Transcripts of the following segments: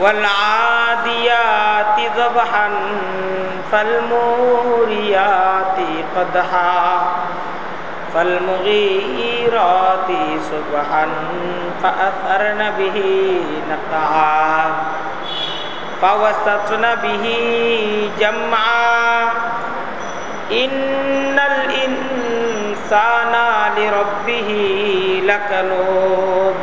والعاديات ذبحا فالموريات قدحا فالمغيرات صبحا فأثرن به نقعا فوسطن به جمعا. إن الإنسان لربه لكنود.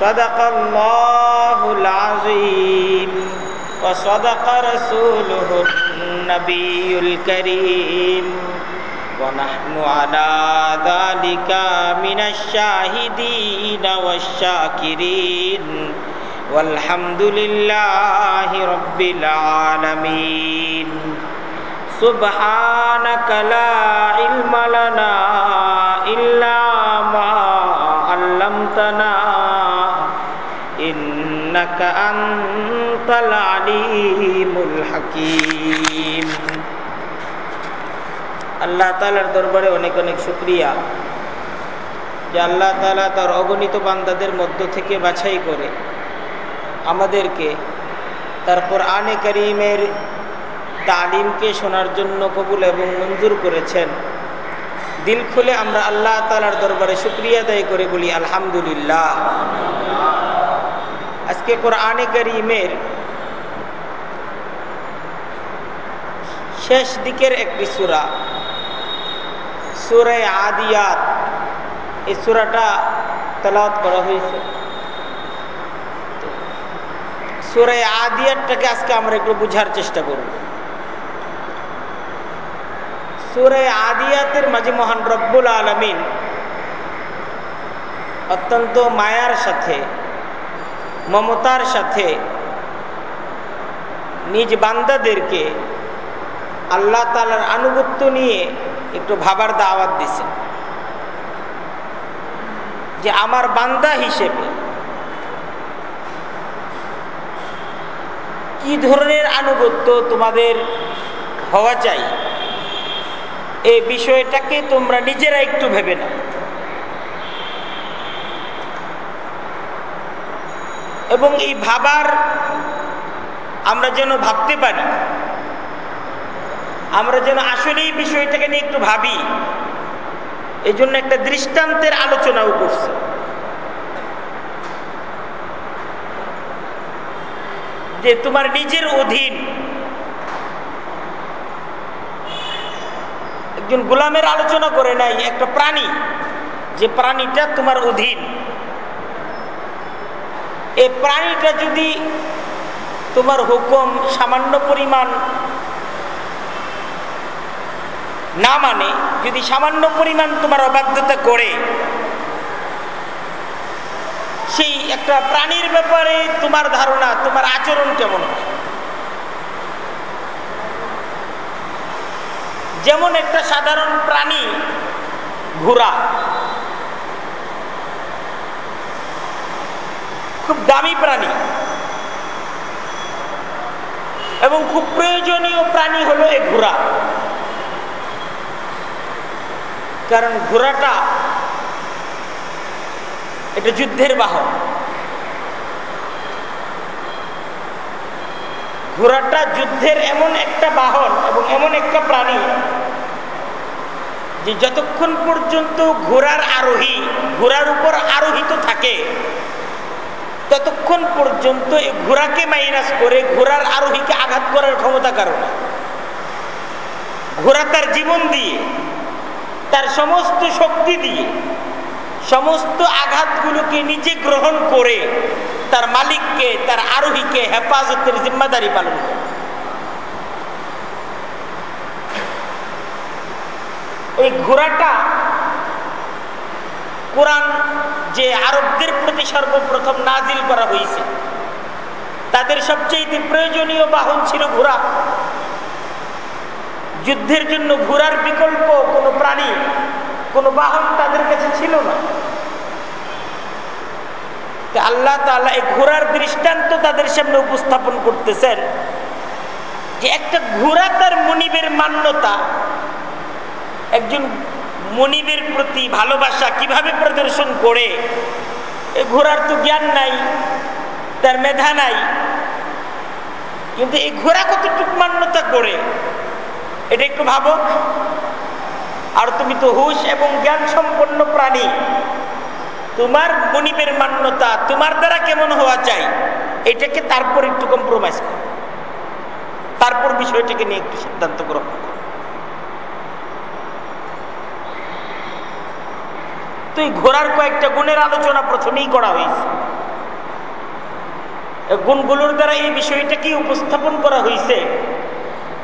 صدق الله العظيم وصدق رسوله النبي الكريم ونحن على ذلك من الشاهدين والشاكرين والحمد لله رب العالمين سبحانك لا علم لنا إلا আলিমুল হাকিম। আল্লাহ তালার দরবারে অনেক অনেক শুক্রিয়া যে আল্লাহ তালা তার অগণিত বান্দাদের মধ্য থেকে বাছাই করে আমাদেরকে তারপর আনে করিমের তালিমকে শোনার জন্য কবুল এবং মঞ্জুর করেছেন। দিল খুলে আমরা আল্লাহ তালার দরবারে শুক্রিয়া দায়ী করে বলি, আলহামদুলিল্লাহ। আজকে কোরআনে করিমের শেষ দিকের একটি সুরা, সুরে আদিয়াত, এই সুরাটা তেলাওয়াত করা হয়েছে। সুরে আদিয়াতটাকে আজকে আমরা একটু বুঝার চেষ্টা করব। সুরে আদিয়াতের মাঝে মহান রব্বুল আলমিন অত্যন্ত মায়ার সাথে মমতার সাথে নিজ বান্দাদেরকে আল্লাহ তালার আনুগত্য নিয়ে একটু ভাবার দাওয়াত দিছে। যে আমার বান্দা হিসেবে কি ধরনের আনুগত্য তোমাদের হওয়া চাই? এই বিষয়টাকে তোমরা নিজেরা একটু ভেবে নাও। এবং এই ভাবার আমরা যেন ভাবতে পারি, আমরা যেন আসলে এই বিষয়টাকে নিয়ে একটু ভাবি এই জন্য একটা দৃষ্টান্তের আলোচনাও করছে। যে তোমার নিজের অধীন একজন গোলামের আলোচনা করে নাই, একটা প্রাণী, যে প্রাণীটা তোমার অধীন। এই প্রাণীটা যদি তোমার হুকুম সামান্য পরিমাণ না মানে যদি সামান্য পরিমাণ তোমার অবাধ্যতা করে, সেই একটা প্রাণীর ব্যাপারে তোমার ধারণা, তোমার আচরণ কেমন যেমন একটা সাধারণ প্রাণী ঘোড়া খুব দামি প্রাণী। এবং খুব প্রয়োজনীয় প্রাণী হলো এই ঘোড়া। কারণ ঘোড়াটা এটা যুদ্ধের বাহন। ঘোড়াটা যুদ্ধের এমন একটা বাহন এবং এমন একটা প্রাণী যে যতক্ষণ পর্যন্ত ঘোড়ার আরোহী, ঘোড়ার উপর আরোহিত থাকে ততক্ষণ পর্যন্ত এই ঘোড়াকে মাইনাস করে ঘোড়ার আরোহীকে আঘাত করার ক্ষমতা কারণ ঘোড়া তার জীবন দিয়ে, তার সমস্ত শক্তি দিয়ে, সমস্ত আঘাতগুলোকে নিজে গ্রহণ করে তার মালিককে, তার আরোহীকে হেফাজতের জিম্মাদারি পালন করে। এই ঘোড়াটা কোরআন যে আরবদের প্রতি সর্বপ্রথম নাজিল করা হয়েছে, তাদের সবচেয়ে প্রয়োজনীয় বাহন ছিল ঘোড়া। যুদ্ধের জন্য ঘোড়ার বিকল্প কোনো প্রাণী, কোনো বাহন তাদের কাছে ছিল না। আল্লাহ তালা এই ঘোড়ার দৃষ্টান্ত তাদের সামনে উপস্থাপন করতেছেন যে একটা ঘোড়া তার মনিবের মান্যতা, একজন মনিবের প্রতি ভালোবাসা কীভাবে প্রদর্শন করে? ঘোড়ার তো জ্ঞান নাই, তার মেধা নাই। কিন্তু এই ঘোড়া কতটুকু মান্যতা করে? এটা একটু ভাবো। আর তুমি তো হুশ এবং জ্ঞান সম্পন্ন প্রাণী। তোমার মনিবের মান্যতা তোমার দ্বারা কেমন হওয়া চাই, এটাকে তারপর একটু কম্প্রোমাইজ করো। তারপর বিষয়টাকে নিয়ে একটু সিদ্ধান্ত গ্রহণ করো। তো এই ঘোড়ার কয়েকটা গুণের আলোচনা প্রথমেই করা হয়েছে। গুণগুলোর দ্বারা এই বিষয়টাকে উপস্থাপন করা হয়েছে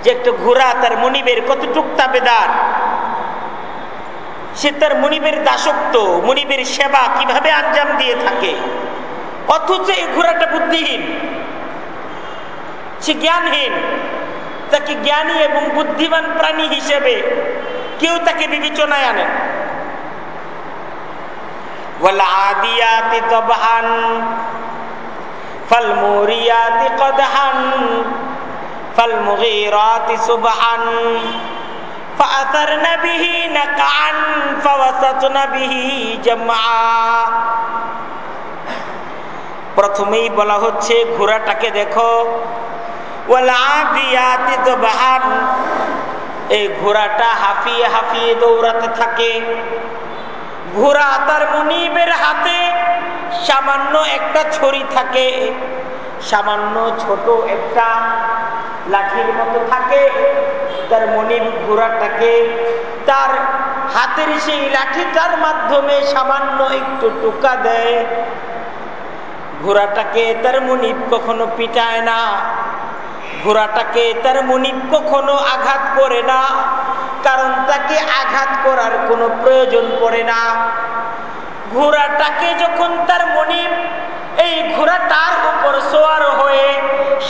যে একটা ঘোড়া তার মনিবের কতটুক তাবেদার, সে তার মনিবের দাসত্ব, মনিবের সেবা কীভাবে আঞ্জাম দিয়ে থাকে। অথচ এই ঘোড়াটা বুদ্ধিহীন, সে জ্ঞানহীন, তাকে জ্ঞানী এবং বুদ্ধিমান প্রাণী হিসেবে কেউ তাকে বিবেচনায় আনেন والعاديات ضبحا فالموريات قدحا فالمغيرات سبحا فأثرن به نقعا فوسطن به جمعا প্রথমেই বলা হচ্ছে ঘোড়াটাকে দেখো এই ঘোড়াটা হাফিয়ে হাফিয়ে দৌড়াতে থাকে ঘোড়া তার মনিবের হাতে সামান্য একটা ছড়ি থাকে, সামান্য ছোট একটা লাঠির মতো থাকে। তার মনিব ঘোড়াটাকে তার হাতের সেই লাঠিটার মাধ্যমে সামান্য একটু টোকা দেয়। ঘোড়াটাকে তার মনিব কখনো পিটায় না। ঘোড়াটাকে তার মনিব কখনো আঘাত করে না, কারণ তাকে আঘাত করার কোনো প্রয়োজন পড়ে না। ঘোড়াটাকে যখন তার মনিব, এই ঘোড়াটার উপর সোয়ার হয়ে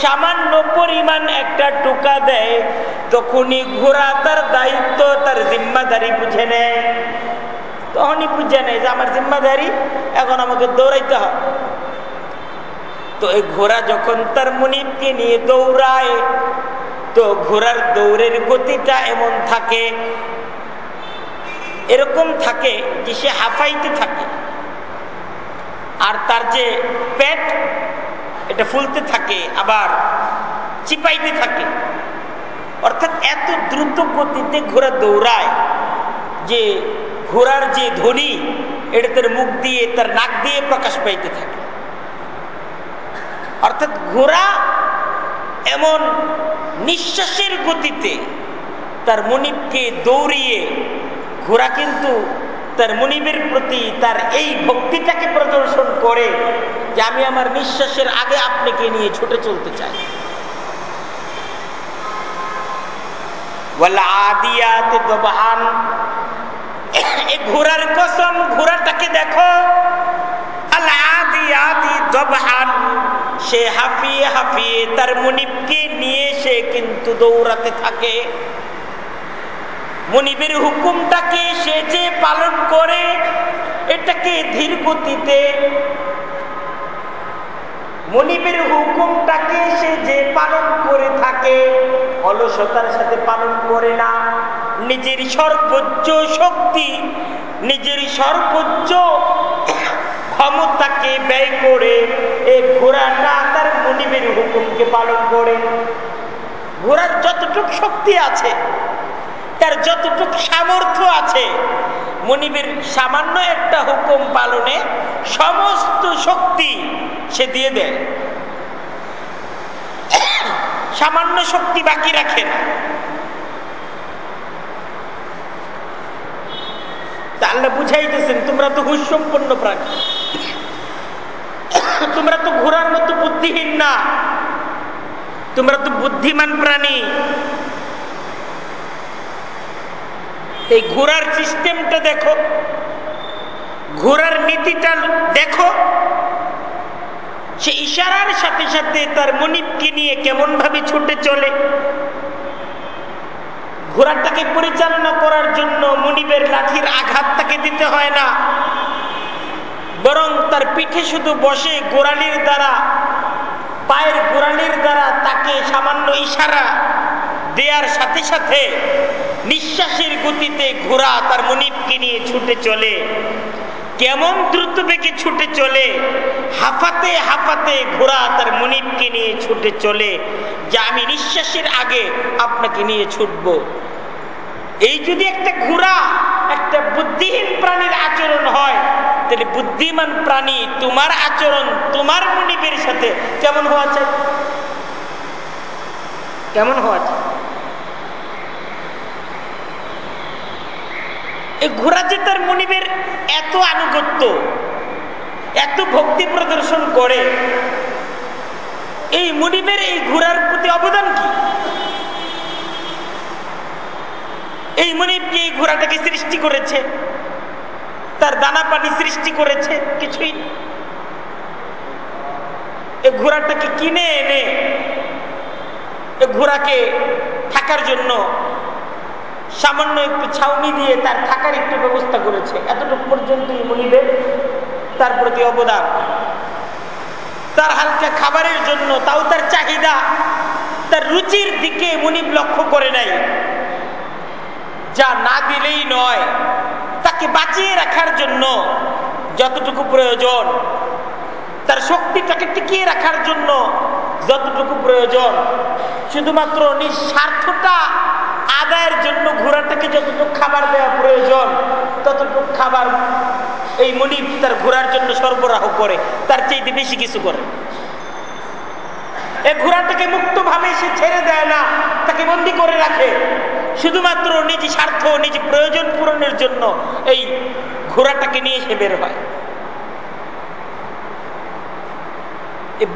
সামান্য পরিমাণ একটা টোকা দেয়, তখনই ঘোড়া তার দায়িত্ব, তার জিম্মাদারি বুঝে নেয়। তখনই বুঝে নেয় যে আমার জিম্মাদারি, এখন আমাকে দৌড়াইতে হবে। তো এই ঘোড়া যখন তার মনিবকে নিয়ে দৌড়ায়, তো ঘোড়ার দৌড়ের গতিটা এমন থাকে, এরকম থাকে যে সে হাফাইতে থাকে। আর তার যে পেট, এটা ফুলতে থাকে, আবার চিপাইতে থাকে। অর্থাৎ এত দ্রুত গতিতে ঘোড়া দৌড়ায় যে ঘোড়ার যে ধ্বনি, এটা তার মুখ দিয়ে, তার নাক দিয়ে প্রকাশ পাইতে থাকে। অর্থাৎ ঘোড়া এমন নিঃশ্বাসের গতিতে তার মনিবকে দৌড়িয়ে, ঘোড়া কিন্তু তার মনিবের প্রতি তার এই ভক্তিটাকে প্রদর্শন করে যে আমি আমার নিঃশ্বাসের আগে আপনাকে নিয়ে ছুটে চলতে চাই। কসম, ঘোড়াটাকে দেখো। সে হাফিয়ে হাফিয়ে তার মনিবকে নিয়ে সে কিন্তু দৌড়াতে থাকে। মনিবের হুকুমটাকে সে যে পালন করে, এটাকে ধীর গতিতে মনিবের হুকুমটাকে সে যে পালন করে থাকে, অলসতার সাথে পালন করে না। নিজের সর্বোচ্চ শক্তি, নিজের সর্বোচ্চ ক্ষমতাকে ব্যয় করে এই ঘোড়াটা তার মনিবের হুকুমকে পালন করে। ঘোড়ার যতটুকু শক্তি আছে, তার যতটুক সামর্থ্য আছে মনিবের সামান্য একটা হুকুম পালনে সমস্ত শক্তি সে দিয়ে দেয়। সামান্য শক্তি বাকি রাখে না। আল্লাহ বুঝাইতেছেন, তোমরা তো হুশ সম্পন্ন প্রাণী। তোমরা তো ঘোরার মতো বুদ্ধিহীন না। তোমরা তো বুদ্ধিমান প্রাণী। এই ঘোরার সিস্টেমটা দেখো। ঘোরার নীতিটা দেখো। সে ইশারার সাথে সাথে তার মনিবকে নিয়ে কেমন ভাবে ছুটে চলে। ঘোড়াটাকে পরিচালনা করার জন্য মনিবের লাঠির আঘাত তাকে দিতে হয় না। বরং তার পিঠে শুধু বসে গোড়ালির দ্বারা, পায়ের গোড়ালির দ্বারা তাকে সামান্য ইশারা দেয়ার সাথে সাথে নিঃশ্বাসের গতিতে ঘোড়া তার মনিবকে নিয়ে ছুটে চলে। কেমন দ্রুত বেগে ছুটে চলে, হাফাতে হাফাতে ঘোড়া তার মনিবকে নিয়ে ছুটে চলে, যা আমি নিঃশ্বাসের আগে আপনাকে নিয়ে ছুটব। এই যদি একটা ঘোড়া একটা বুদ্ধিহীন প্রাণীর আচরণ হয় তাহলে বুদ্ধিমান প্রাণী তোমার আচরণ, তোমার মনিবের সাথে কেমন হওয়া চাই? কেমন হওয়া চাই? এই ঘোড়া যে তার মনিবের এত আনুগত্য, এত ভক্তি প্রদর্শন করে, এই মনিবের এই ঘোড়ার প্রতি অবদান কি? এই মনিব কি এই ঘোড়াটাকে সৃষ্টি করেছে? তার দানা পানি সৃষ্টি করেছে, কিছুই এ ঘোড়াটাকে কিনে এনে, এ ঘোড়াকে থাকার জন্য সামান্য একটু ছাউনি দিয়ে তার থাকার একটু ব্যবস্থা করেছে। এতটুকু পর্যন্তই মনিবের তার প্রতি অবদান। তার হালকা খাবারের জন্য, তাও তার চাহিদা, তার রুচির দিকে মনিব লক্ষ্য করে নাই। যা না দিলেই নয় তাকে বাঁচিয়ে রাখার জন্য যতটুকু প্রয়োজন, তার শক্তিটাকে টিকিয়ে রাখার জন্য যতটুকু প্রয়োজন, শুধুমাত্র নিঃস্বার্থটা আদায়ের জন্য ঘোড়াটাকে যতটুকু খাবার দেওয়া প্রয়োজন, ততটুকু খাবার এই মনিব তার ঘোড়ার জন্য সরবরাহ করে, তার চাইতে বেশি কিছু করে। এই ঘোড়াটাকে মুক্তভাবে সে ছেড়ে দেয় না, তাকে বন্দি করে রাখে। শুধুমাত্র নিজ স্বার্থ, নিজ প্রয়োজন পূরণের জন্য এই ঘোড়াটাকে নিয়ে সে বের হয়।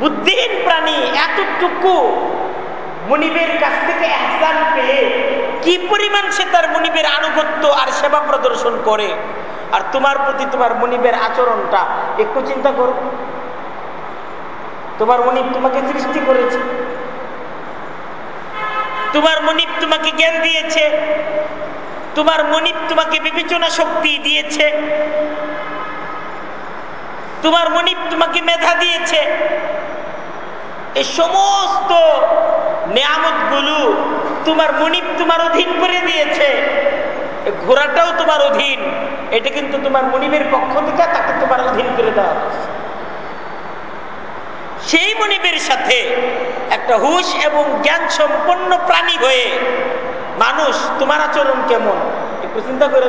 বুদ্ধিহীন প্রাণী এতটুকু মনিবের কাছ থেকে এহসান পেয়ে কি পরিমাণ সে তার মনিবের আনুগত্য আর সেবা প্রদর্শন করে? আর তোমার প্রতি তোমার মনিবের আচরণটা একটু চিন্তা করো। তোমার মনিব তোমাকে সৃষ্টি করেছে। তোমার মনিব তোমাকে জ্ঞান দিয়েছে। তোমার মনিব তোমাকে বিবেচনা শক্তি দিয়েছে। তোমার মনিব তোমাকে মেধা দিয়েছে। এই সমস্ত নিয়ামতগুলো তোমার মনিব তোমার অধীন করে দিয়েছে। ঘোড়াটাও তোমার অধীন। এটা কিন্তু তোমার মনিবের পক্ষ থেকে তাকে তোমার অধীন করে দেওয়া হয়েছে। সেই মনিবের সাথে একটা হুশ এবং জ্ঞান সম্পন্ন প্রাণী হয়ে মানুষ তোমার আচরণ কেমন? একটু চিন্তা করে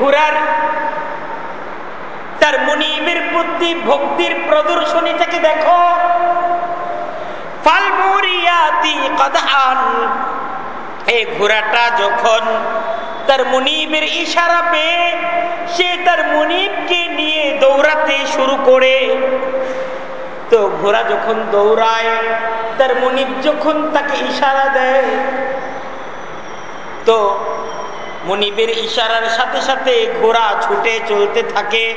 ঘোড়ার তার মনিবের প্রতি ভক্তির প্রদর্শনীটাকে দেখো। এই ঘোড়াটা যখন তার মুনিবের ইশারা পেয়ে সে তার মুনিবকে নিয়ে দৌড়াতে শুরু করে, তো ঘোড়া যখন দৌড়ায়, তার মুনিব যখন তাকে ইশারা দেয়, তো মনিবের ইশারার সাথে সাথে ঘোড়া ছুটে চলতে থাকে।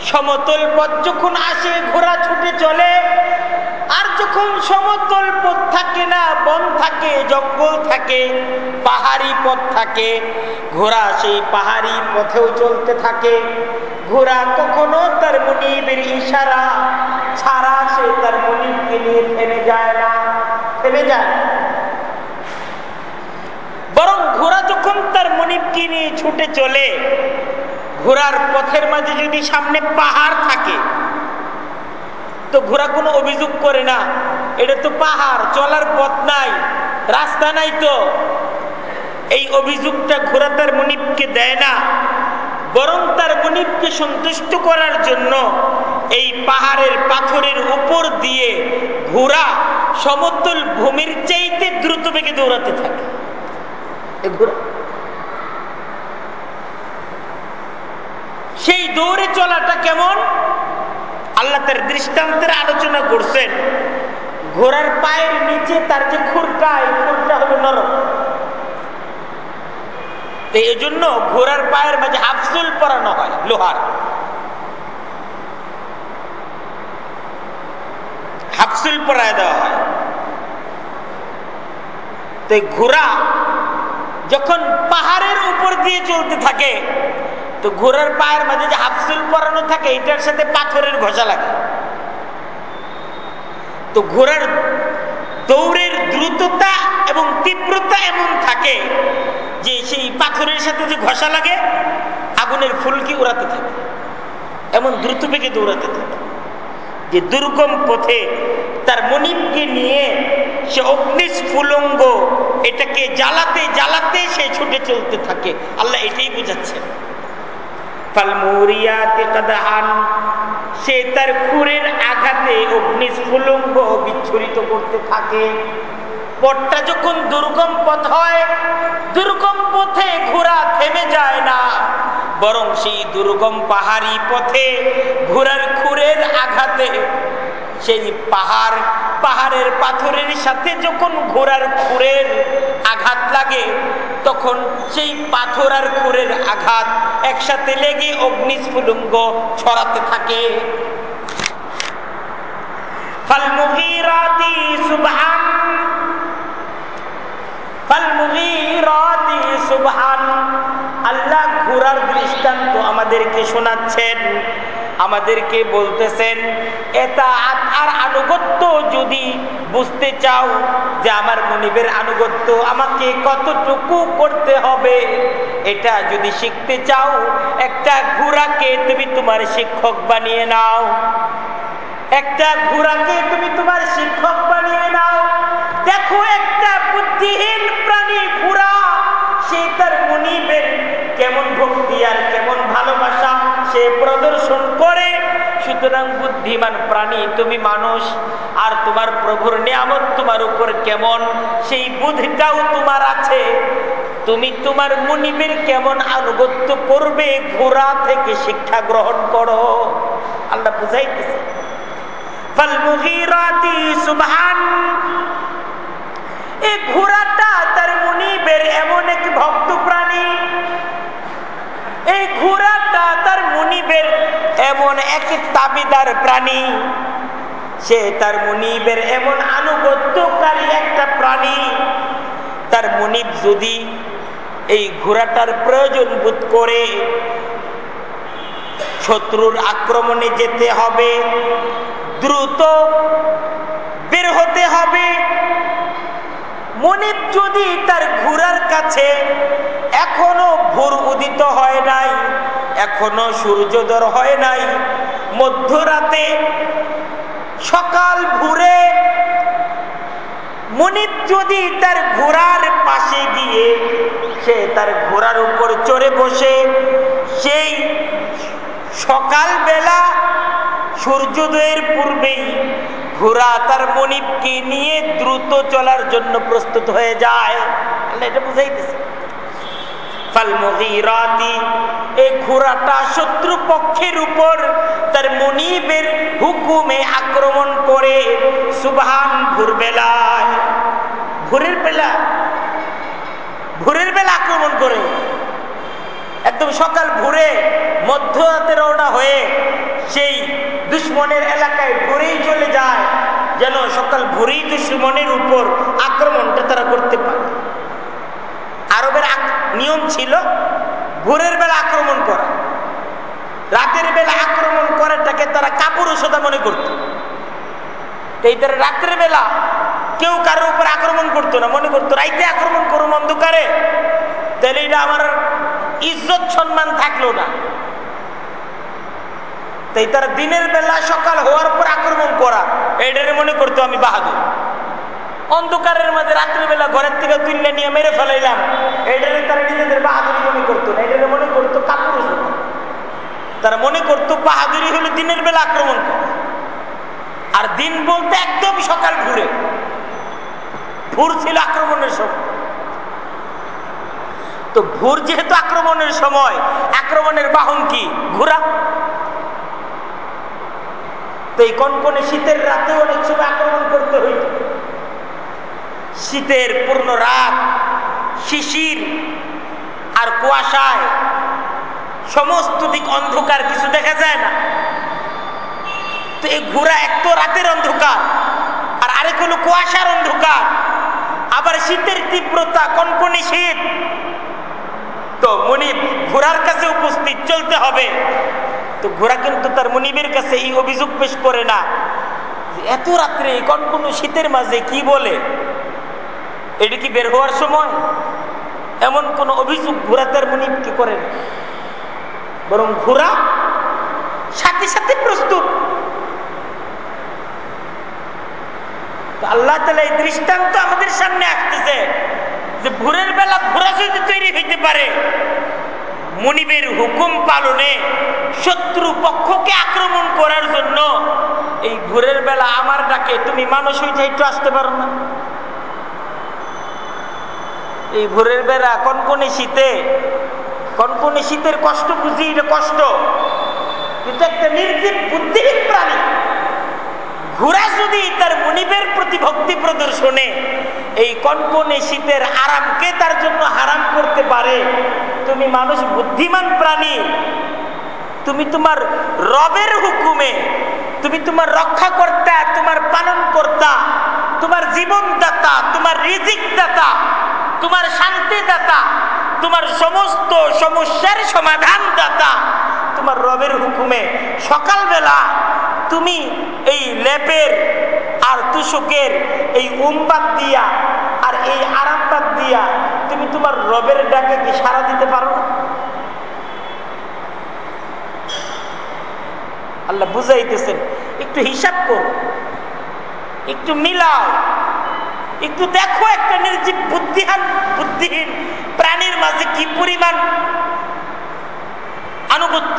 সমতল পথ যখন আসে, ঘোড়া ছুটে চলে আর যখন সমতল পথ থাকে না, বন থাকে, জঙ্গল থাকে, পাহাড়ি পথ থাকে, ঘোড়া সেই পাহাড়ি পথেও চলতে থাকে। ঘোড়া কখনো তার মনিবের ইশারা ছাড়া সে তার মনিবকে নিয়ে থেমে যায় না, থেমে যায়। বরং ঘোড়া যখন তার মনিবকে নিয়ে ছুটে চলে, ঘোড়ার পথের মাঝে যদি সামনে পাহাড় থাকে তো ঘোড়া কোনো অভিযোগ করে না। এটা তো পাহাড়, চলার পথ নাই, রাস্তা নাই তো। এই অভিযোগটা ঘোড়া তার মনিবকে দেয় না, বরং তার মনিবকে সন্তুষ্ট করার জন্য এই পাহাড়ের পাথরের উপর দিয়ে ঘোড়া সমতল ভূমির চাইতে দ্রুত বেগে দৌড়াতে থাকে। সেই দৌড়ে চলাটা কেমন? আল্লাহ তার দৃষ্টান্তের আলোচনা করছেন। ঘোড়ার পায়ের নিচে তার যে খুরটা, এই খুরটা হবে নরম। এই জন্য ঘোড়ার পায়ের মাঝে হাফসুল পরানো হয়, লোহার। হাফসুল পরায় দেওয়া হয়। তো ঘোড়া যখন পাহাড়ের উপর দিয়ে চলতে থাকে তো ঘোড়ার পায়ের মাঝে যে হাফসুল পরানো থাকে, এটার সাথে পাথরের ঘষা লাগে। তো ঘোড়ার দৌড়ের দ্রুততা এবং তীব্রতা এমন থাকে যে সেই পাথরের সাথে যে ঘষা লাগে, আগুনের ফুলকি উড়াতে থাকে। এমন দ্রুত বেগে দৌড়াতে থাকে। যে দুর্গম পথে তার মনিবকে নিয়ে সে অগ্নিস্ফুলঙ্গ এটাকে জ্বালাতে জ্বালাতে সে ছুটে চলতে থাকে। আল্লাহ এটাই বোঝাচ্ছেন। সে তার খুরের আঘাতে অগ্নি স্ফুলঙ্গ বিচ্ছুরিত করতে থাকে। পথটা যখন দুর্গম পথ হয়, দুর্গম পথে ঘোড়া থেমে যায় না। বরং সেই দুর্গম পাহাড়ি পথে ঘোড়ার খুরের আঘাতে সেই পাহাড়, পাহাড়ের পাথরের সাথে যখন ঘোড়ার খুরের আঘাত লাগে, তখন সেই পাথর আর খুরের আঘাত একসাথে লেগে অগ্নিস্ফুলঙ্গ ছড়াতে থাকে। ফালমুগিরাতি সুবহান আল্লাহ ঘোড়ার দৃষ্টান্ত আমাদেরকে শোনাচ্ছেন, আমাদেরকে বলতেছেন এটা আর আনুগত্য যদি বুঝতে চাও যে আমার মনিবের আনুগত্য আমাকে কতটুকু করতে হবে, এটা যদি শিখতে চাও, একটা ঘোড়াকে তুমি তোমার শিক্ষক বানিয়ে নাও। একটা ঘোড়াকে তুমি তোমার শিক্ষক বানিয়ে নাও। দেখো বুদ্ধিহীন প্রাণী ঘোড়া, সে তার মনিবের কেমন ভক্তি আর কেমন ভালোবাসা সে প্রদর্শন করে। সুতরাং বুদ্ধিমান প্রাণী তুমি মানুষ, আর তোমার প্রভুর নিয়ামত তোমার উপর কেমন? সেই বুদ্ধিটাও তোমার আছে। তুমি তোমার মুনিবের কেমন আনুগত্য করবে? ঘোড়া থেকে শিক্ষা গ্রহণ করো। আল্লাহ বুঝাইতেছে এই ঘোড়াটা তার মুনিবের এমন এক ভক্ত প্রাণী এই ঘোড়াটা তার মুনিবের এমন এক তাবিদার প্রাণী। সে তার মুনিবের এমন আনুগত্যকারী একটা প্রাণী। তার মুনিব যদি এই ঘোড়াটার প্রয়োজন বোধ করে, শত্রুর আক্রমণে যেতে হবে, দ্রুত বের হতে হবে মনিব যদি তার ঘোড়ার কাছে এখনও ভোর উদিত হয় নাই, এখনও সূর্যোদয় হয় নাই, মধ্যরাতে সকাল ভোরে মনিব যদি তার ঘোড়ার পাশে গিয়ে সে তার ঘোড়ার উপর চড়ে বসে, সেই সকালবেলা সূর্যোদয়ের পূর্বেই ঘোড়া তার মনিবকে নিয়ে দ্রুত চলার জন্য প্রস্তুত হয়ে যায়। এটা বুঝাইতেছে এই উপর তার হুকুমে আক্রমণ করে। ভোরবেলায়, ভোরের ভোরের বেলা আক্রমণ করে। একদম সকাল ভোরে মধ্যরাতে রওনা হয়ে সেই দুশ্মনের এলাকায় ভোরেই চলে যায়, যেন সকাল ভোরেই দুশ্মনের উপর আক্রমণটা তারা করতে পারে। আরবের নিয়ম ছিল ভোরের বেলা আক্রমণ করা, রাতের বেলা আক্রমণ করাটাকে তারা কাপুরুষতা মনে করত। এই তারা রাত্রের বেলা কেউ কারোর উপর আক্রমণ করতো না, মনে করতো, রাইতে আক্রমণ করুম অন্ধকারে। তাহলে এটা আমার ইজ্জত সম্মান থাকল না। তাই তারা দিনের বেলা সকাল হওয়ার পর আক্রমণ করা এটারে মনে করতো আমি বাহাদুর। অন্ধকারের মাঝে রাত্রিবেলা ঘরের থেকে তুললে নিয়ে মেরে ফেলাইলাম এটারে তারা নিজেদের বাহাদুরি মনে করতো না এটারে মনে করতো কাপুরুষ তারা মনে করতো বাহাদুরি হলে দিনের বেলা আক্রমণ করে। আর দিন বলতে একদম সকাল ঘুরে। ভোর ছিল আক্রমণের সময়। তো ভোর যেহেতু আক্রমণের সময়, আক্রমণের বাহন কি? ঘোরা তো এই কনকনে শীতের রাতে অনেক সময় আক্রমণ করতে হইত। শীতের পূর্ণ রাত, শিশির আর কুয়াশায় সমস্ত দিক অন্ধকার, কিছু দেখা যায় না। তো এই ঘোরা এক তো রাতের অন্ধকার, আর আরেক হলো কুয়াশার অন্ধকার। আবার শীতের তীব্রতা, কনকনি শীত। তো মনিব ঘোড়ার কাছে উপস্থিত, চলতে হবে। তো ঘোড়া কিন্তু তার মনিবের কাছে এই অভিযোগ পেশ করে না। এত রাত্রে কনকন শীতের মাঝে কি বলে? এটি কি বের হওয়ার সময়? এমন কোন অভিযোগ ঘোড়া তার মনিব কি করেন বরং ঘোড়া সাথে সাথে প্রস্তুত। আল্লাহ তালা এই দৃষ্টান্ত আমাদের সামনে আসতেছে যে ভোরের বেলা ঘোরা যদি তৈরি হইতে পারে, মনিবের হুকুম পালনে শত্রু পক্ষকে আক্রমণ করার জন্য এই ভোরের বেলা আমার ডাকে, তুমি মানুষ হইতে একটু আসতে পারো না। এই ভোরের বেলা কনকনে শীতে কনকনে শীতের কষ্ট বুঝি, এটা কষ্ট। কিন্তু একটা নির্জীব, বুদ্ধিহীন প্রাণী। ঘোড়া যদি তার মনিবের প্রতি ভক্তি প্রদর্শনে এই কনকনে শীতের আরামকে তার জন্য হারাম করতে পারে, তুমি মানুষ বুদ্ধিমান প্রাণী, তুমি তোমার রবের হুকুমে, তুমি তোমার রক্ষা কর্তা তোমার পালন কর্তা তোমার জীবনদাতা, তোমার রিজিক দাতা তোমার শান্তিদাতা, তোমার সমস্ত সমস্যার সমাধান দাতা তোমার রবের হুকুমে সকালবেলা তুমি এই লেপের আর তুষকের এই উমবাদ দিয়া আর এই আরামবাদ দিয়া তুমি তোমার রবের ডাকে কি সারা দিতে পারো না? আল্লাহ বুঝাইতেছেন, একটু হিসাব করো, একটু মিলাও, একটু দেখো একটা নির্জীব বুদ্ধিহান, বুদ্ধিহীন প্রাণীর মাঝে কি পরিমাণ আনুগত্য।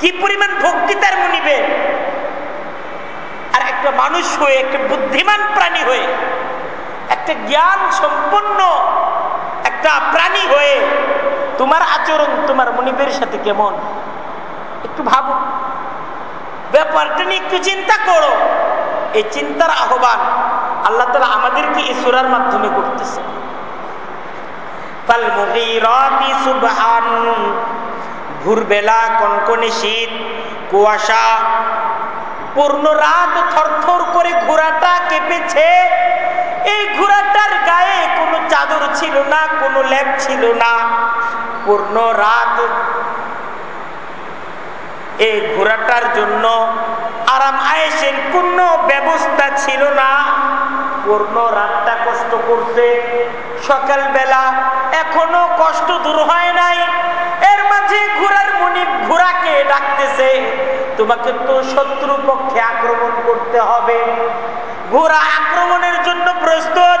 কি পরিমাণ ভক্তি তার মনিবে? আর একটা মানুষ হয়ে, একটা বুদ্ধিমান প্রাণী হয়ে, একটা জ্ঞান সম্পন্ন একটা প্রাণী হয়ে, তোমার আচরণ, তোমার মনিবের সাথে কেমন? একটু ভাবো। ব্যাপারটা নিয়ে একটু চিন্তা করো। এই চিন্তার আহ্বান আল্লাহ তালা আমাদেরকে এই সুরার মাধ্যমে করতেছে। ভোরবেলা কনকনে শীত, কুয়াশা, পূর্ণ রাত থরথর করে ঘোড়াটা কেঁপেছে। এই ঘোড়াটার গায়ে কোনো চাদর ছিল না, কোনো ল্যাপ ছিল না। পূর্ণ রাত এই ঘোড়াটার জন্য আরাম আয়েসের কোনো ব্যবস্থা ছিল না। পূর্ণ রাতটা কষ্ট করছে সকালবেলা এখনও কষ্ট দূর হয় নাই। মাঝে ঘোড়ার মনি ঘোড়াকে ডাকতেছে, তোমাকে তো শত্রু পক্ষে আক্রমণ করতে হবে। ঘোড়া আক্রমণের জন্য প্রস্তুত।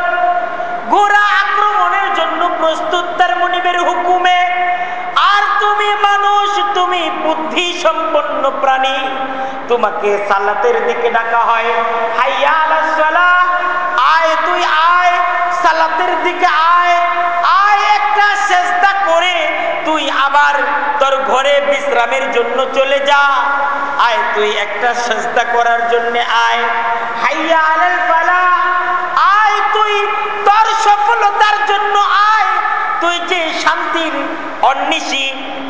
ঘোড়া আক্রমণের জন্য প্রস্তুত তার মনিবের হুকুমে, আর তুমি মানুষ, তুমি বুদ্ধি সম্পন্ন প্রাণী, তোমাকে সালাতের দিকে ডাকা হয়। হাইয়া আয়, তুই আয়, সালাতের দিকে আয়। আবার তোর ঘরে বিশ্রামের জন্য চলে যা। আয়, তুই একটা চেষ্টা করার জন্য আয়। হাইয়া আলাল ফালা, আয়, তুই তোর সফলতার জন্য আয়। তুই যে শান্তির অন্বেষী,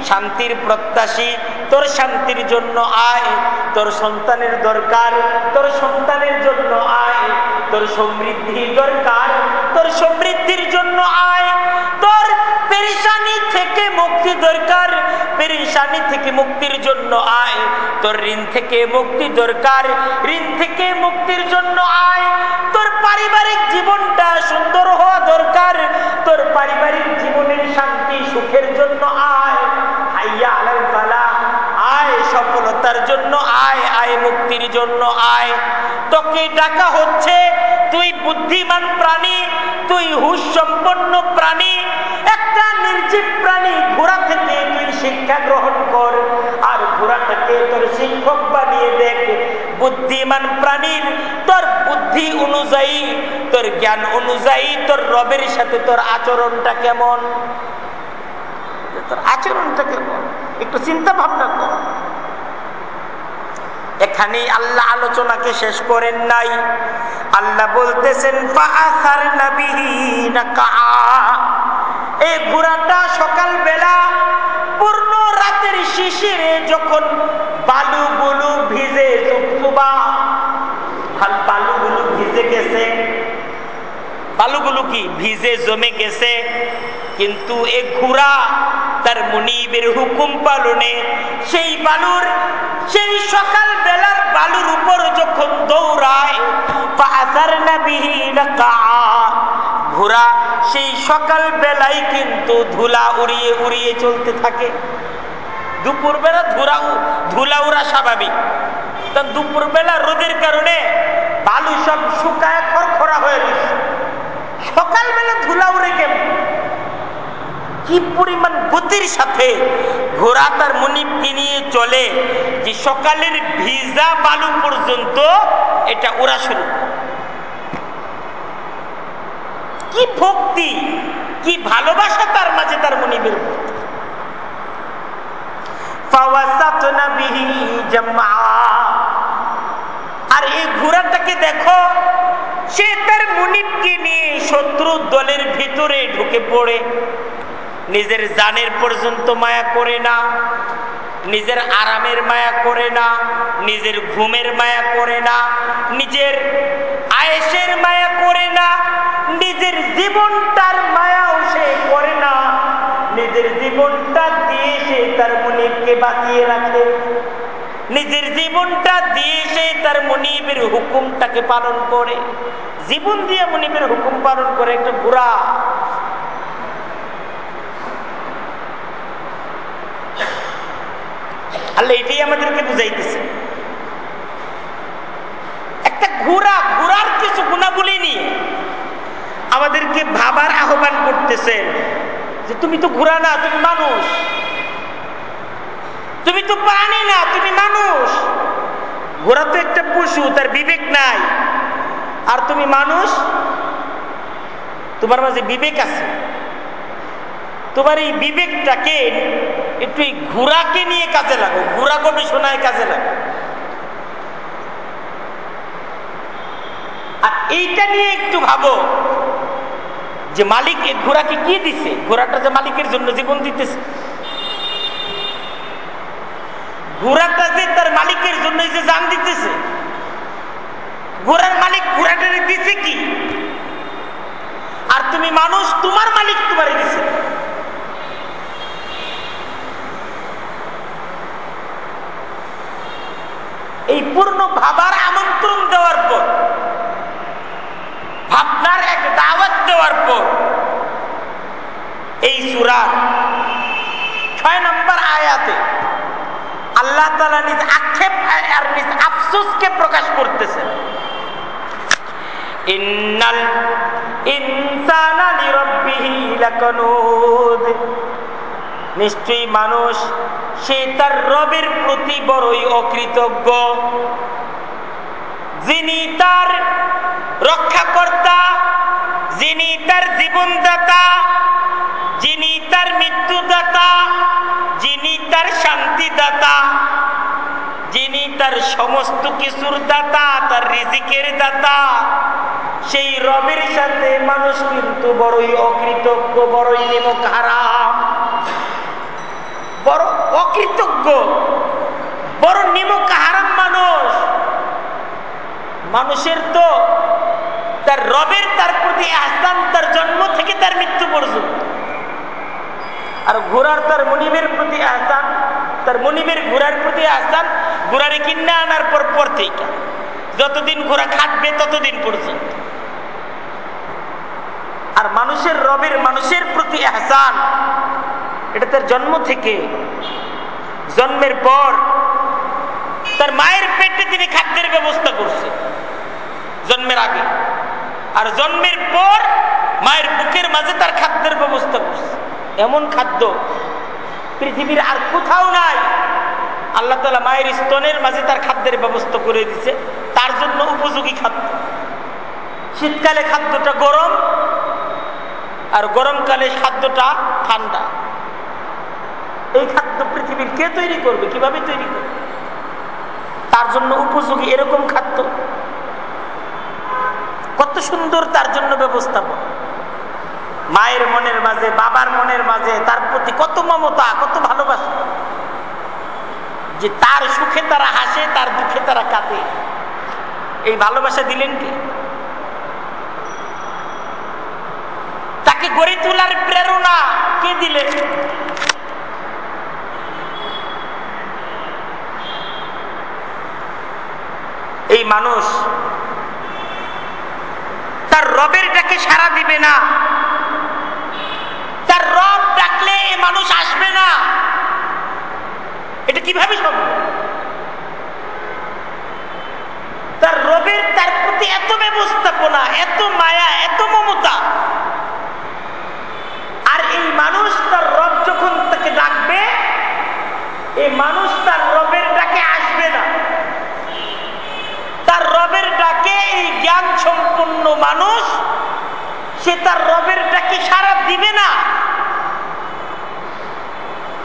শান্তির প্রত্যাশী, তোর শান্তির জন্য আয়। তোর সন্তানের দরকার, তোর সন্তানের জন্য আয়। তোর সমৃদ্ধির দরকার, তোর সমৃদ্ধির জন্য আয়। তোর পেরেশানি মুক্তি দরকার পেরেশানি থেকে মুক্তির জন্য আয়। তোর ঋণ থেকে মুক্তি দরকার, ঋণ থেকে মুক্তির জন্য আয়। তোর পারিবারিক জীবনটা সুন্দর হওয়া দরকার, তোর পারিবারিক জীবনের শান্তি, সুখের জন্য আয়। হাইয়া আলাল ফালা, আয় সফলতার জন্য আয় আয় মুক্তির জন্য আয়। তোকে ডাকা হচ্ছে তুই বুদ্ধিমান প্রাণী, তুই হুশ সম্পন্ন প্রাণী, একটা নির্জীব প্রাণী, ঘোড়া থেকে তুই শিক্ষা গ্রহণ কর, আর ঘোড়াটাকে তোর শিক্ষক বানিয়ে দেখ, বুদ্ধিমান প্রাণীর তোর বুদ্ধি অনুযায়ী, তোর জ্ঞান অনুযায়ী তোর রবের সাথে তোর আচরণটা কেমন? তোর আচরণটা কেমন? একটু চিন্তা ভাবনা কর। এখানেই আল্লাহ আলোচনাকে শেষ করেন নাই। আল্লাহ বলতেছেন এই ঘোড়াটা সকাল বেলা পূর্ণ রাতের শিশিরে যখন বালুগুলো ভিজে চুপচুবা বালুগুলো ভিজে গেছে। বালুগুলো কি ভিজে জমে গেছে? কিন্তু এ ঘোড়া তার মনিবের হুকুম পালনে, সেই বালুর, সেই সকাল বেলার বালুর উপর যখন দৌড়ায় ঘোড়া সেই সকাল বেলায় কিন্তু ধুলা উড়িয়ে উড়িয়ে চলতে থাকে। দুপুর বেলা ধুলা ধুলা উড়া স্বাভাবিক। কারণ দুপুর বেলা রোদের কারণে বালু সব শুকায় খরখরা হয়ে গেছে সকালবেলা ধুলা উড়ে কেমন? কি পরিমাণ গতির সাথে ঘোড়া তার মনিবকে নিয়ে চলে যে সকালের ভিজা বালু পর্যন্ত এটা ওরা শুরু কি ভক্তি, কি ভালোবাসা তার মাঝে তার মনিবের আর এই ঘোড়াটাকে দেখো, সে তার মুনিবকে নিয়ে শত্রু দলের ভিতরে ঢুকে পড়ে। নিজের জানের পর্যন্ত মায়া করে না, নিজের আরামের মায়া করে না, নিজের ঘুমের মায়া করে না, নিজের আয়েসের মায়া করে না, নিজের জীবনটার মায়াও সে করে না। নিজের জীবনটা দিয়ে সে তার মনিবকে বাঁচিয়ে রাখে। নিজের জীবনটা দিয়ে সে তার মনিবের হুকুমটাকে পালন করে। জীবন দিয়ে মনিবের হুকুম পালন করে একটা বুড়া। আল্লাহ এটাই আমাদেরকে বুঝাইতেছে। একটা ঘোড়া, ঘোড়ার কিছু গুণাবলী নিয়ে আমাদেরকে ভাবার আহ্বান করতেছেন যে তুমি তো ঘোড়া না, তুমি মানুষ। তুমি তো প্রাণী না, তুমি মানুষ। ঘোড়া তো একটা পশু, তার বিবেক নাই। আর তুমি মানুষ? তোমার মাঝে বিবেক আছে। তোমার এই বিবেকটাকে একটু এই ঘোড়াকে নিয়ে কাজে লাগো। ঘোড়া গবেষণায় কাজে লাগো। আর এইটা নিয়ে একটু ভাবো যে মালিক এই ঘোড়াকে কি দিছে? ঘোড়াটা যে মালিকের জন্য জীবন দিতেছে। ঘোড়াটা যে তার মালিকের জন্য যে জান দিতেছে। ঘোড়ার মালিক ঘোড়াটা দিছে কি? আর তুমি মানুষ, তোমার মালিক তোমার দিছে। এই পূর্ণ ভাবার আমন্ত্রণ দেওয়ার পর, ভাবনার এক দাওয়াত দেওয়ার পর, এই সুরার ছয় নম্বর আয়াতে আল্লাহ তালা নিজ আক্ষেপ আর নিজ আফসোসকে প্রকাশ করতেছেন। ইন্নাল ইনসানা লিরাব্বিহি লাকানুদ। নিশ্চয়ই মানুষ, সে তার রবের প্রতি বড়ই অকৃতজ্ঞ। যিনি তার রক্ষাকর্তা, যিনি তার জীবনদাতা, যিনি তার মৃত্যুদাতা, যিনি তার শান্তিদাতা, যিনি তার সমস্ত কিছুর দাতা, তার রিজিকের দাতা, সেই রবের সাথে মানুষ কিন্তু বড়ই অকৃতজ্ঞ, বড়ই নিমক হারাম বড় অকৃতজ্ঞ, বড় নিমক হারাম মানুষ। মানুষের তো তার রবের তার প্রতি আস্থান তার জন্ম থেকে তার মৃত্যু পর্যন্ত। আর ঘোড়ার তার মনিবের প্রতি আহ্বান, তার মনিবের ঘোড়ার প্রতি আহ্বান, ঘোড়ারে কিনে আনার পর পর থেকে। যতদিন ঘোড়া খাটবে, ততদিন পর্যন্ত। আর মানুষের রবের, মানুষের প্রতি আহসান এটা তার জন্ম থেকে। জন্মের পর তার মায়ের পেটে তিনি খাদ্যের ব্যবস্থা করছে। জন্মের আগে। আর জন্মের পর মায়ের বুকের মাঝে তার খাদ্যের ব্যবস্থা করছে। এমন খাদ্য পৃথিবীর আর কোথাও নাই। আল্লাহ তালা মায়ের স্তনের মাঝে তার খাদ্যের ব্যবস্থা করে দিছে। তার জন্য উপযোগী খাদ্য। শীতকালে খাদ্যটা গরম, আর গরমকালে খাদ্যটা ঠান্ডা। এই খাদ্য পৃথিবীর কে তৈরি করবে? কীভাবে তৈরি করবে? তার জন্য উপযোগী এরকম খাদ্য। কত সুন্দর তার জন্য ব্যবস্থাপন। মায়ের মনের মাঝে, বাবার মনের মাঝে, তার প্রতি কত মমতা, কত ভালোবাসা। যে তার সুখে তারা হাসে, তার দুঃখে তারা কাঁদে। এই ভালোবাসা দিলেন কি? তাকে গড়ে তোলার প্রেরণা কে দিলেন? মানুষ, তার রবের ডাকে সারা দিবে না। তার রব ডাকলে এ মানুষ আসবে না। এটা কীভাবে সম্ভব? তার রবের তার প্রতি এত ব্যবস্থাপনা, এত মায়া, এত মমতা আর এই মানুষ তার রব যখন তাকে ডাকবে এই মানুষ তার রবের ডাকে আসবে না তার রবের ডাকে এই জ্ঞান সম্পন্ন মানুষ, সে তার রবের ডাকে সারা দিবে না।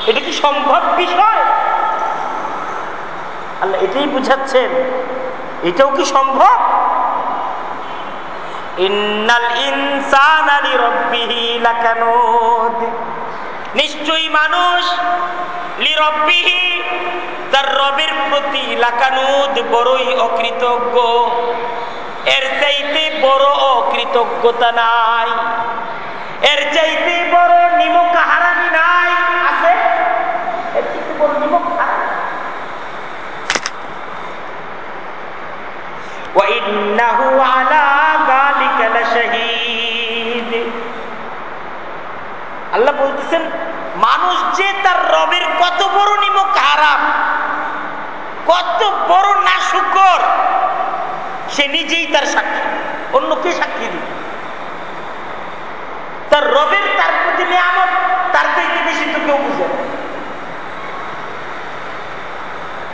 এটা কি সম্ভব বিষয়? আল্লাহ এটাই বুঝাচ্ছেন। এটাও কি সম্ভব? নিশ্চয়ই মানুষ তার রবের প্রতি লাকানুদ বড়ই অকৃতজ্ঞ। এর চাইতে বড় অকৃতজ্ঞতা নাই এর চাইতে বড় নিমক হারামি নাই আছে এর চাইতে বড় নিমক হারামি وإنه على ذلك لشهيد আল্লাহ বলতেছেন মানুষ যে তার রবের কত বড় নিমক হারাম কত বড় না শুকর সে নিজেই তার সাক্ষী অন্য কে সাক্ষী দিবে। তার রবের, তার প্রতি নিয়ামত, তার চাইতে বেশি তো কেউ বুঝে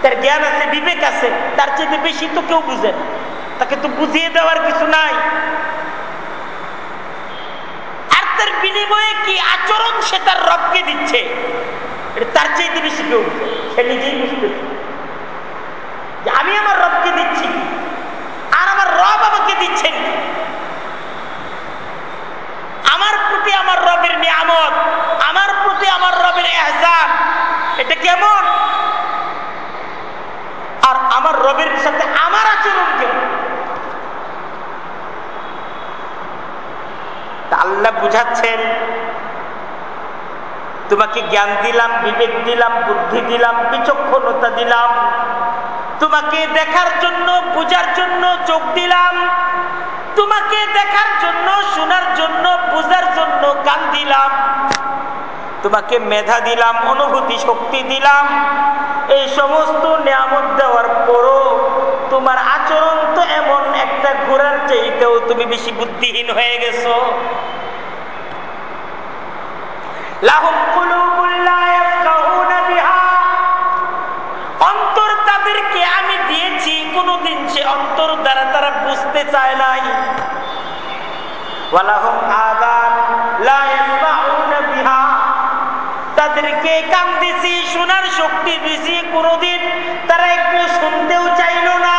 তার জ্ঞান আছে, বিবেক আছে, তার চাইতে বেশি তো কেউ বুঝে তাকে তো বুঝিয়ে দেওয়ার কিছু নাই। আর তার বিনিময়ে কি আচরণ সে তার রবকে দিচ্ছে? তার চাইতে বেশি কেউ বুঝে সে নিজেই বুঝতেছে যে আমি আমার রবকে দিচ্ছি আর আমার রব দিচ্ছেন। আমার প্রতি আমার রবের নিয়ামত, আমার প্রতি আমার রবের এহসান, এটা কেমন? আর আমার রবের সাথে আমার আচরণ কেমন? আল্লাহ বুঝাচ্ছেন, তোমাকে জ্ঞান দিলাম, বিবেক দিলাম, বুদ্ধি দিলাম, বিচক্ষণতা দিলাম। তোমাকে দেখার জন্য, বুঝার জন্য চোখ দিলাম। তোমাকে দেখার জন্য, শোনার জন্য, বুঝার জন্য কান দিলাম। তোমাকে মেধা দিলাম, অনুভূতি শক্তি দিলাম। এই সমস্ত নিয়ামত দেওয়ার পরও তোমার আচরণ তো এমন একটা ঘোরার চাইতেও তুমি বেশি বুদ্ধিহীন হয়ে গেছো। অন্তর তাদেরকে আমি দিয়েছি, কোনদিন সে অন্তর দ্বারা তারা বুঝতে চায় নাই। তাদেরকে কান দিছি শোনার শক্তি কোনদিন, তারা একটু শুনতেও চাইল না।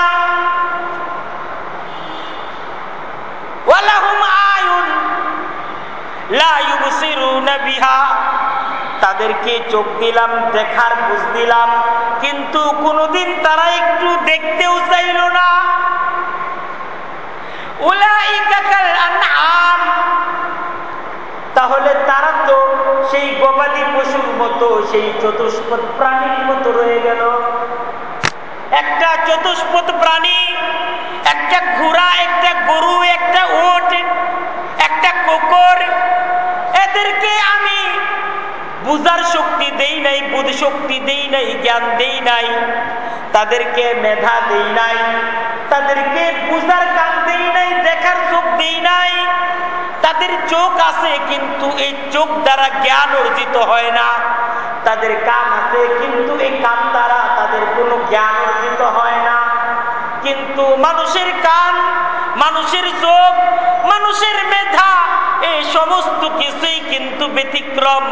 তাদেরকে চোখ দিলাম, দেখার বুঝ দিলাম, কিন্তু কোনদিন তারা একটু দেখতেও চাইল না। তাহলে তারা তো সেই গবাদি পশুর মতো, সেই চতুষ্পদ প্রাণীর মতো রয়ে গেল। একটা চতুষ্পদ প্রাণী, একটা ঘোড়া, একটা গরু, একটা ওট একটা কুকুর, এদেরকে আমি বুঝার শক্তি দেই নাই, বুধ শক্তি দেই নাই, জ্ঞান দেই নাই, তাদেরকে মেধা দেই নাই। তাদেরকে বুঝার কান দেই নাই, দেখার চোখ দেই নাই। তাদের চোখ আছে, কিন্তু এই চোখ দ্বারা জ্ঞান অর্জিত হয় না। তাদের কান আছে, কিন্তু এই কান দ্বারা তাদের কোনো জ্ঞান অর্জিত হয় না। কিন্তু মানুষের কান, মানুষের চোখ, মানুষের মেধা, এই সমস্ত কিছুই কিন্তু ব্যতিক্রম।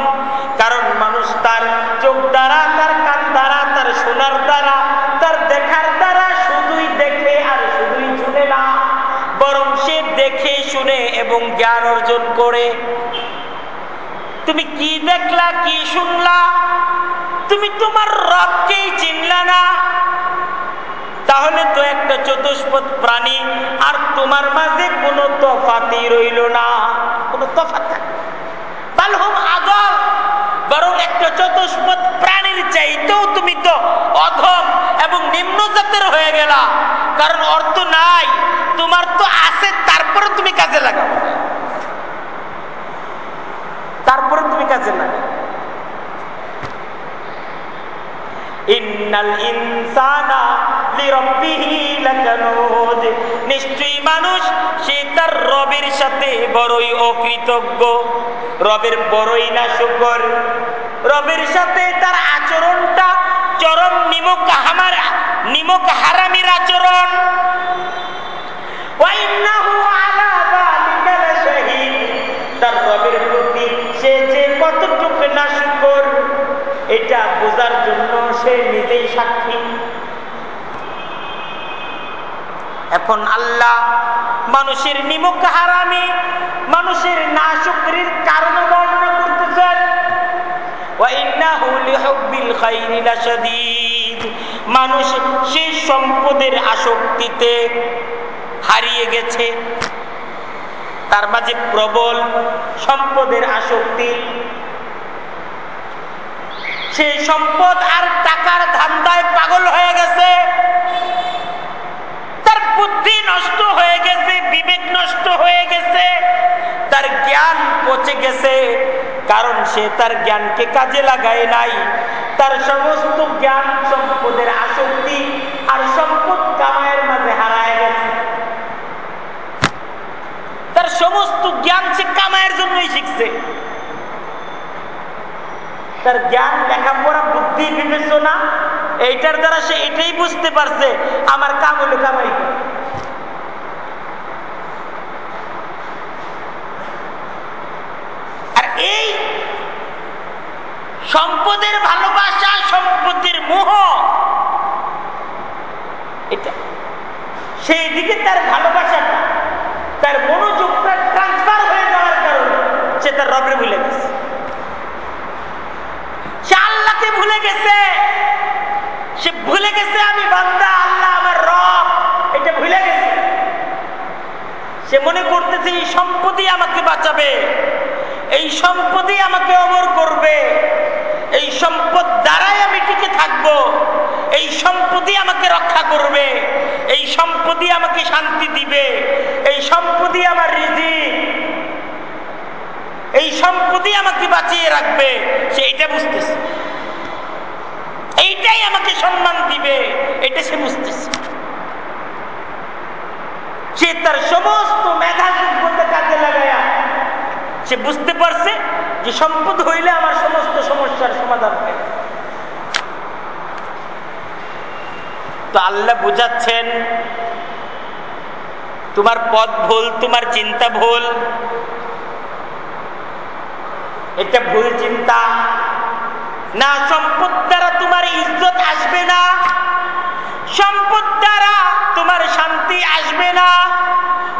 কারণ মানুষ তার চোখ দ্বারা, তার কান দ্বারা, তার শোনার দ্বারা জ্ঞান অর্জন করে। তুমি কি দেখলা, কি শুনলা? তুমি তোমার রবকেই চিনলা না। তাহলে তো একটা চতুষ্পদ প্রাণী, আর তোমার মাঝে কোনো তফাতি রইল না। কোনো তফাত বালহম বরং একটা চতুষ্পদ প্রাণীর তুমি তো অধম এবং নিম্ন জাতের হয়ে গেলা। কারণ অর্থ নাই, তোমার তো আছে, তারপরে তুমি কাজে লাগাও। তারপরে তুমি কাজে ইনসানা নিশ্চয়ই মানুষ সে তার রবের সাথে বড়ই অকৃতজ্ঞ। রবের বড়ই না শুকর। রবের সাথে তার আচরণটা চরম নিমক হামার নিমক হারামির আচরণ। তার এটা বোঝার জন্য সে নিজেই সাক্ষী। এখন আল্লাহ মানুষের নিমুখ হারামি, মানুষের না শুক্রির কারণ বর্ণনা করতেছেন। মানুষ সেই সম্পদের আসক্তিতে হারিয়ে গেছে। তার মাঝে প্রবল সম্পদের আসক্তি। সেই সম্পদ আর টাকার ধান্দায় পাগল হয়ে গেছে। তার বুদ্ধি নষ্ট হয়ে গেছে, বিবেক নষ্ট হয়ে গেছে, তার জ্ঞান পচে গেছে, কারণ সে তার জ্ঞানকে কাজে লাগায় নাই। তার সমস্ত জ্ঞান সম্পদের আসক্তি আর সম্পদ কামায়ের মাঝে হারায় গেছে। তার সমস্ত জ্ঞান সে কামায়ের জন্যই শিখছে। তার জ্ঞান লেখাপড়া, বুদ্ধি, বিবেচনা, এইটার দ্বারা সে এটাই বুঝতে পারছে, আমার কাম হলো কামাই। আর এই সম্পদের ভালোবাসা, সম্পত্তির মোহ, এটা সেই দিকে তার ভালোবাসাটা, তার মনোযোগটা ট্রান্সফার হয়ে যাওয়ার কারণে সে তার রবরে ভুলে গেছে। সে ভুলে গেছে। সে ভুলে গেছে আমি বান্দা, আল্লাহ আমার রব। এটা ভুলে গেছে। সে মনে করতেছে, এই সম্পত্তি আমাকে বাঁচাবে। এই সম্পত্তি আমাকে অমর করবে। এই সম্পদ দ্বারাই আমি টিকে থাকব। এই সম্পত্তি আমাকে রক্ষা করবে। এই সম্পত্তি আমাকে শান্তি দিবে। এই সম্পত্তি আমার রিজি এই সম্পত্তি আমাকে বাঁচিয়ে রাখবে। সে এটা বুঝতেছে। এইটাই আমাকে সম্মান দিবে। এটা সে বুঝতেছে। সে তার সমস্ত মেধা যোগ্যতা কাজে লাগায়া সে বুঝতে পারছে যে সম্পদ হইলে আমার সমস্ত সমস্যার সমাধান হয়ে তো আল্লাহ বুঝাচ্ছেন, তোমার পথ ভুল, তোমার চিন্তা ভুল। এটা ভুল চিন্তা। না, সম্পদ দ্বারা তোমার ইজ্জত আসবে না। সম্পদ দ্বারা তোমার শান্তি আসবে না।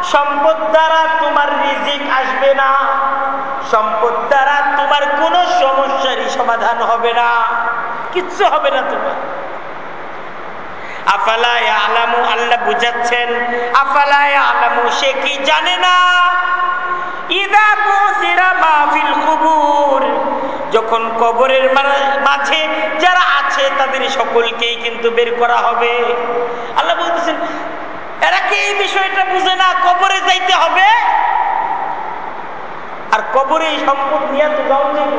সম্পদ দ্বারা তোমার রিজিক আসবে না। সম্পদ দ্বারা তোমার কোনো সমস্যারই সমাধান হবে না। কিচ্ছু হবে না তোমার। আফালায় আলামু আল্লাহ বুঝাচ্ছেন আফালায় আলামু সে কি জানে না? ইদা বুসিরা মাহফিল কুবুর। যখন কবরের মাঝে যারা আছে তাদের সকলকেই কিন্তু বের করা হবে। আল্লাহ বলতেছেন, এরা কি এই বিষয়টা বুঝে না? কবরে যাইতে হবে? আর কবরে এই সম্পদ নিয়ে তো যাও যাইব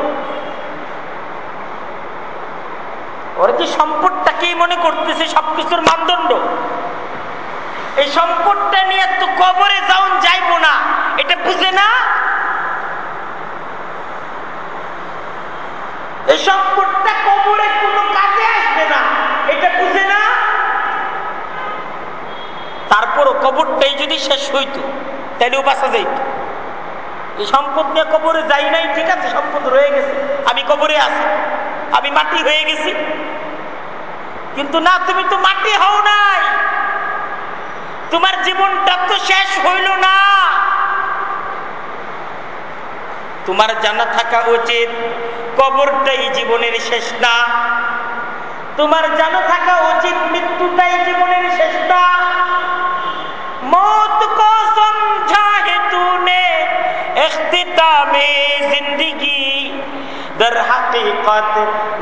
ওরা যে সম্পদটাকে মনে করতেছে, সবকিছুর মানদণ্ড। এই সম্পদটা নিয়ে তো কবরে যাওন যাইব না। এটা বুঝে না? এই সম্পদটা কবরে কোনো কাজে আসবে না। এটা বুঝে না? তারপরও কবরটাই যদি শেষ হইতো তাহলেও বাঁচা যাইত। এই সম্পদ নিয়ে কবরে যাই নাই, ঠিক আছে, সম্পদ রয়ে গেছে। আমি কবরে আছি, আমি মাটি হয়ে গেছি। কিন্তু না, তুমি তো মাটি হও নাই। তোমার জীবনটা তো শেষ হইল না। তোমার জানা থাকা উচিত কবরটাই জীবনের শেষ না। তোমার জানা থাকা উচিত মৃত্যুটাই জীবনের শেষ না। মত কো সমঝা হে তুনে ইখতিতামে জিন্দেগি। در حقیقت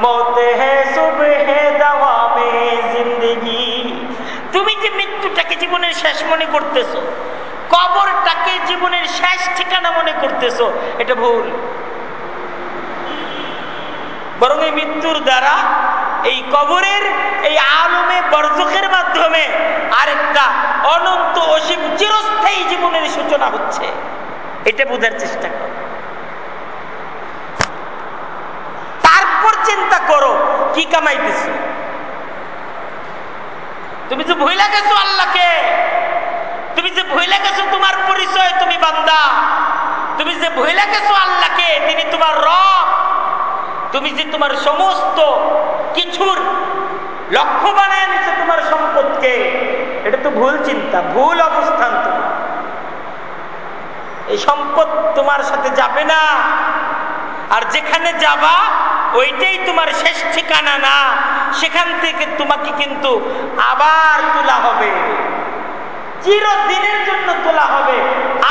موت ہے صبح دوامে জিন্দেগি। তুমি যে মৃত্যুটাকে জীবনের শেষ মনে করতেছো, কবরটাকে জীবনের শেষ ঠিকানা মনে করতেছো, এটা ভুল। বরং এই মৃত্যুর দ্বারা এই কবরের এই আলমে বর্জকের মাধ্যমে আরেকটা অনন্ত অসীম চিরস্থায়ী জীবনের সূচনা হচ্ছে। এটা বোঝার চেষ্টা করো। তারপর চিন্তা করো, কি কামাইতেছ? তুমি যে ভইলা গেছো আল্লাহকে, তুমি যে ভইলা গেছো তোমার পরিচয়, তুমি বান্দা। তুমি যে ভইলা গেছো আল্লাহকে, তিনি তোমার রব। তুমি যে তোমার সমস্ত কিছুর লক্ষ্য বানায় নিচ্ছে তোমার সম্পদকে, এটা তো ভুল চিন্তা, ভুল অবস্থান এই সম্পদ তোমার সাথে যাবে না। আর যেখানে যাবা, ওইটাই তোমার শেষ ঠিকানা না। সেখান থেকে তোমাকে কিন্তু আবার তোলা হবে। চিরদিনের জন্য তোলা হবে।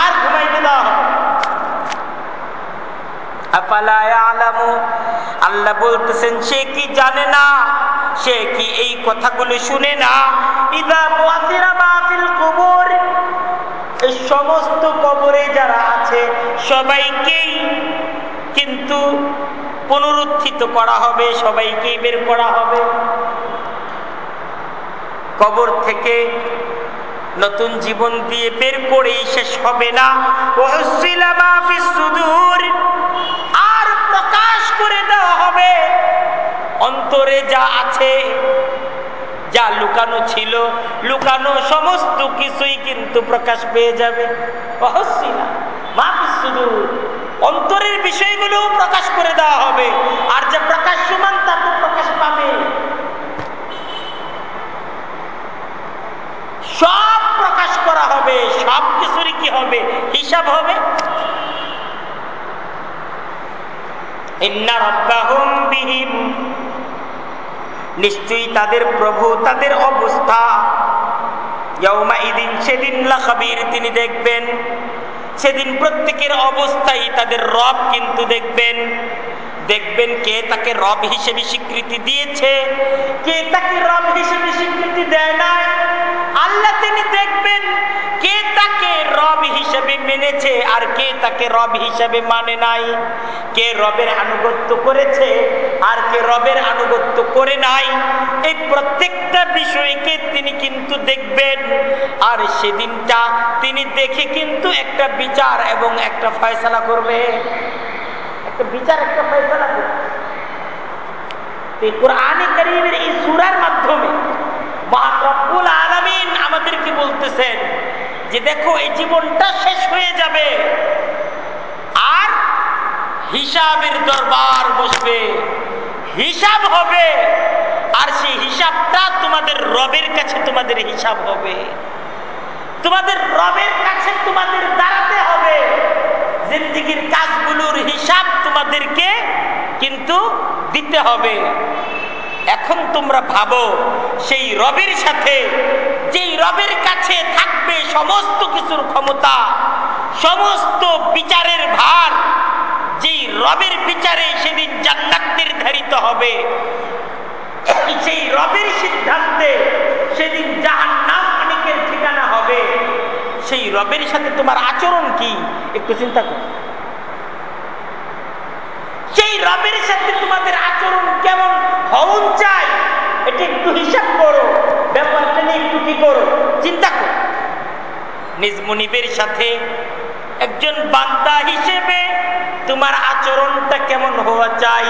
আর ঘুমাইতে দেওয়া হবে আল্লাহ বলতেছেন, সে কি জানে না? সে কি এই কথাগুলো শুনে না? সমস্ত কবরে যারা আছে, সবাইকেই কিন্তু পুনরুত্থিত করা হবে, সবাইকেই বের করা হবে। কবর থেকে নতুন জীবন দিয়ে বের করেই শেষ হবে না। আর প্রকাশ করে দেওয়া হবে। অন্তরে যা আছে, যা লুকানো ছিল, লুকানো সমস্ত কিছুই কিন্তু প্রকাশ পেয়ে যাবে। অন্তরের বিষয়গুলো প্রকাশ করে দেওয়া হবে। আর যা প্রকাশ্যমান তা তো প্রকাশ পাবে সব প্রকাশ করা হবে, সব কিছুরই কি হবে? হিসাব হবে? নিশ্চয়ই তাদের প্রভু, তাদের অবস্থা। সেদিন লাখাবির তিনি দেখবেন, সেদিন প্রত্যেকের অবস্থায় তাদের রব কিন্তু দেখবেন। দেখবেন কে তাকে রব হিসেবে স্বীকৃতি দিয়েছে, কে তাকে রব হিসেবে স্বীকৃতি দেয় না আল্লাহ তিনি দেখবেন কে তাকে রব হিসেবে মেনেছে আর কে তাকে রব হিসেবে মানে নাই। কে রবের আনুগত্য করেছে আর কে রবের আনুগত্য করে নাই। এই প্রত্যেকটা বিষয়কে তিনি কিন্তু দেখবেন। আর সেদিনটা তিনি দেখে কিন্তু একটা বিচার এবং একটা ফয়সলা করবে। একটা বিচার, একটা ফয়সলা করবে। কোরআনে করিমের এই সুরার মাধ্যমে রব্বুল আলমিন আমাদেরকে বলতেছেন যে দেখো, এই জীবনটা শেষ হয়ে যাবে। আর হিসাবের দরবার বসবে। হিসাব হবে, আর সেই হিসাবটা তোমাদের রবের কাছে তোমাদের হিসাব হবে। তোমাদের রবের কাছে তোমাদের দাঁড়াতে হবে। জিন্দিগির কাজগুলোর হিসাব তোমাদেরকে কিন্তু দিতে হবে। এখন তোমরা ভাবো, সেই রবের সাথে, যেই রবের কাছে থাকবে সমস্ত কিছুর ক্ষমতা, সমস্ত বিচারের ভার, যেই রবের বিচারে সেদিন জান্নাত নির্ধারিত হবে। সেই রবের সিদ্ধান্তে সেদিন জাহান নাম অনেকের ঠিকানা হবে। সেই রবের সাথে তোমার আচরণ কি? একটু চিন্তা করো। সেই রবের সাথে তোমাদের আচরণ কেমন মন চাই এটা একটু হিসাব করো, ব্যাপারটা নিয়ে একটু কি করো, চিন্তা করো। নিজ মুনিবের সাথে একজন বান্দা হিসেবে তোমার আচরণটা কেমন হওয়া চাই,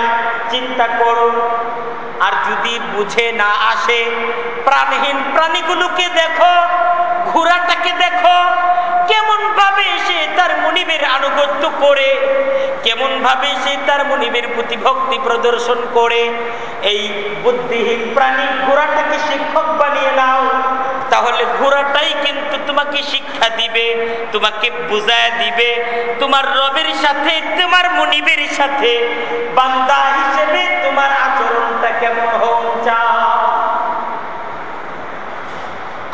চিন্তা করো। আর যদি বুঝে না আসে, প্রাণহীন প্রাণীগুলোকে দেখো, ঘোড়াটাকে দেখো কেমন ভাবে সে তার মনিবের আনুগত্য করে, কেমন ভাবে সে তার মনিবের প্রতি ভক্তি প্রদর্শন করে, এই বুদ্ধিহীন প্রাণী ঘোড়াটাকে শিক্ষক বানিয়ে নাও, তাহলে ঘোড়াটাই কিন্তু তোমাকে শিক্ষা দিবে, তোমাকে বুঝায় দিবে, তোমার রবের সাথে, তোমার মনিবের সাথে, বান্দা হিসেবে তোমার আচরণটা কেমন চাও।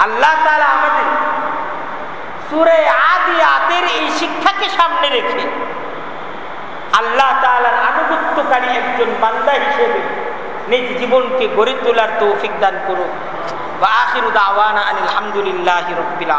আল্লাহ আমাদের সুরে আদি আতের এই শিক্ষাকে সামনে রেখে আল্লাহ তালার আনুগত্যকারী একজন বান্দা হিসেবে নিজ জীবনকে গড়ে তোলার তৌফিক দান করুক। বা আখির দাওয়ানা আলহামদুলিল্লাহ রবিল